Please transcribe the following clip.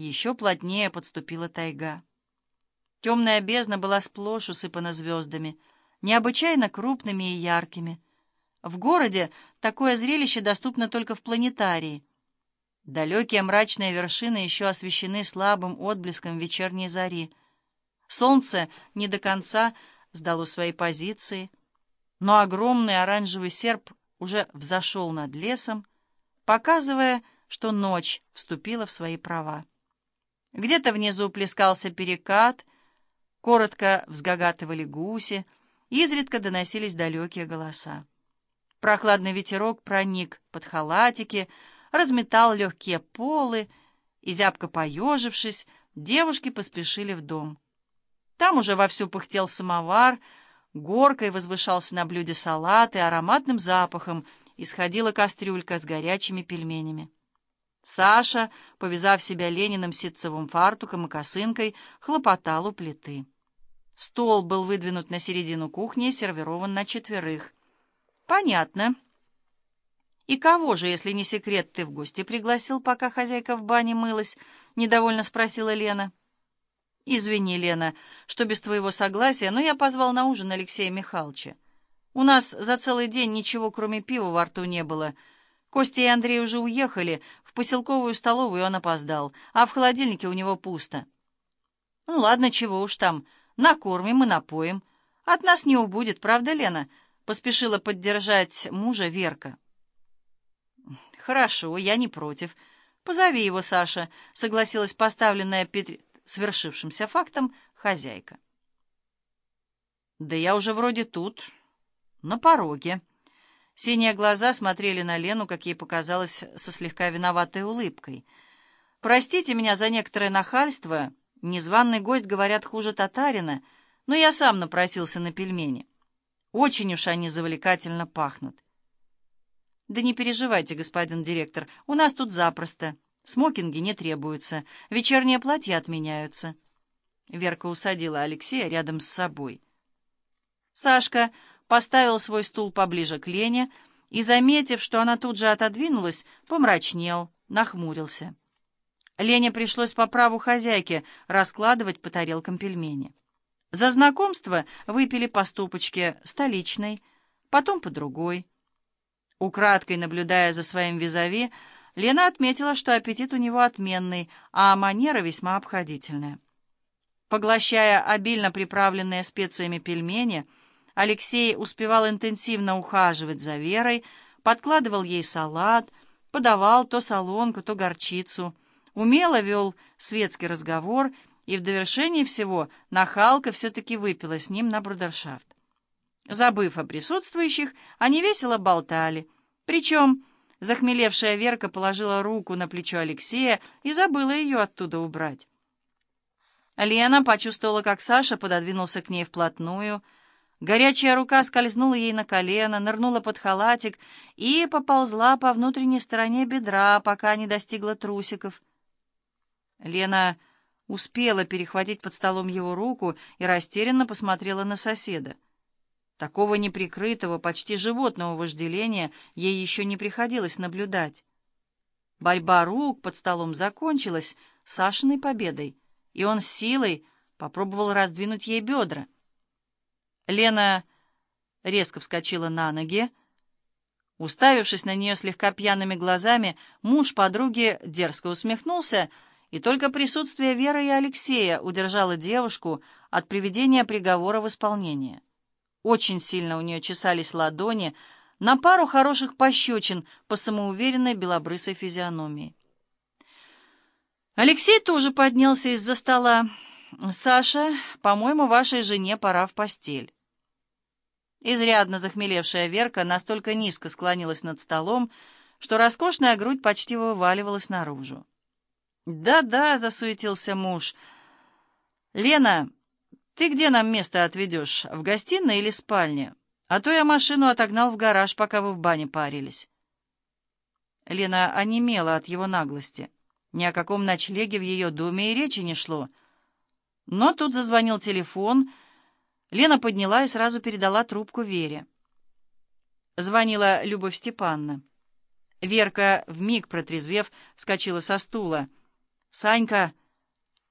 еще плотнее подступила тайга. Темная бездна была сплошь усыпана звездами, необычайно крупными и яркими. В городе такое зрелище доступно только в планетарии. Далекие мрачные вершины еще освещены слабым отблеском вечерней зари. Солнце не до конца сдало свои позиции, но огромный оранжевый серп уже взошел над лесом, показывая, что ночь вступила в свои права. Где-то внизу плескался перекат, коротко взгагатывали гуси, изредка доносились далекие голоса. Прохладный ветерок проник под халатики, разметал легкие полы, и, зябко поежившись, девушки поспешили в дом. Там уже вовсю пыхтел самовар, горкой возвышался на блюде салат, и ароматным запахом исходила кастрюлька с горячими пельменями. Саша, повязав себя Лениным ситцевым фартуком и косынкой, хлопотал у плиты. Стол был выдвинут на середину кухни и сервирован на четверых. «Понятно. И кого же, если не секрет, ты в гости пригласил, пока хозяйка в бане мылась?» — недовольно спросила Лена. «Извини, Лена, что без твоего согласия, но я позвал на ужин Алексея Михайловича. У нас за целый день ничего, кроме пива, во рту не было». Костя и Андрей уже уехали, в поселковую столовую он опоздал, а в холодильнике у него пусто. Ну ладно, чего уж там, накормим и напоим. От нас не убудет, правда, Лена? Поспешила поддержать мужа Верка. Хорошо, я не против. Позови его, Саша, согласилась поставленная перед свершившимся фактом хозяйка. Да я уже вроде тут, на пороге. Синие глаза смотрели на Лену, как ей показалось, со слегка виноватой улыбкой. «Простите меня за некоторое нахальство. Незваный гость, говорят, хуже татарина, но я сам напросился на пельмени. Очень уж они завлекательно пахнут». «Да не переживайте, господин директор, у нас тут запросто. Смокинги не требуются, вечерние платья отменяются». Верка усадила Алексея рядом с собой. Сашка поставил свой стул поближе к Лене и, заметив, что она тут же отодвинулась, помрачнел, нахмурился. Лене пришлось по праву хозяйки раскладывать по тарелкам пельмени. За знакомство выпили по ступочке столичной, потом по другой. Украдкой наблюдая за своим визави, Лена отметила, что аппетит у него отменный, а манера весьма обходительная. Поглощая обильно приправленные специями пельмени, Алексей успевал интенсивно ухаживать за Верой, подкладывал ей салат, подавал то солонку, то горчицу, умело вел светский разговор, и в довершении всего нахалка все-таки выпила с ним на брудершафт. Забыв о присутствующих, они весело болтали, причем захмелевшая Верка положила руку на плечо Алексея и забыла ее оттуда убрать. Лена почувствовала, как Саша пододвинулся к ней вплотную, Горячая рука скользнула ей на колено, нырнула под халатик и поползла по внутренней стороне бедра, пока не достигла трусиков. Лена успела перехватить под столом его руку и растерянно посмотрела на соседа. Такого неприкрытого, почти животного вожделения ей еще не приходилось наблюдать. Борьба рук под столом закончилась Сашиной победой, и он с силой попробовал раздвинуть ей бедра. Лена резко вскочила на ноги. Уставившись на нее слегка пьяными глазами, муж подруги дерзко усмехнулся, и только присутствие Веры и Алексея удержало девушку от приведения приговора в исполнение. Очень сильно у нее чесались ладони на пару хороших пощечин по самоуверенной белобрысой физиономии. Алексей тоже поднялся из-за стола. «Саша, по-моему, вашей жене пора в постель». Изрядно захмелевшая Верка настолько низко склонилась над столом, что роскошная грудь почти вываливалась наружу. «Да-да», — засуетился муж. «Лена, ты где нам место отведешь, в гостиной или спальне? А то я машину отогнал в гараж, пока вы в бане парились». Лена онемела от его наглости. Ни о каком ночлеге в ее доме и речи не шло. Но тут зазвонил телефон — Лена подняла и сразу передала трубку Вере. Звонила Любовь Степановна. Верка, вмиг протрезвев, вскочила со стула. Санька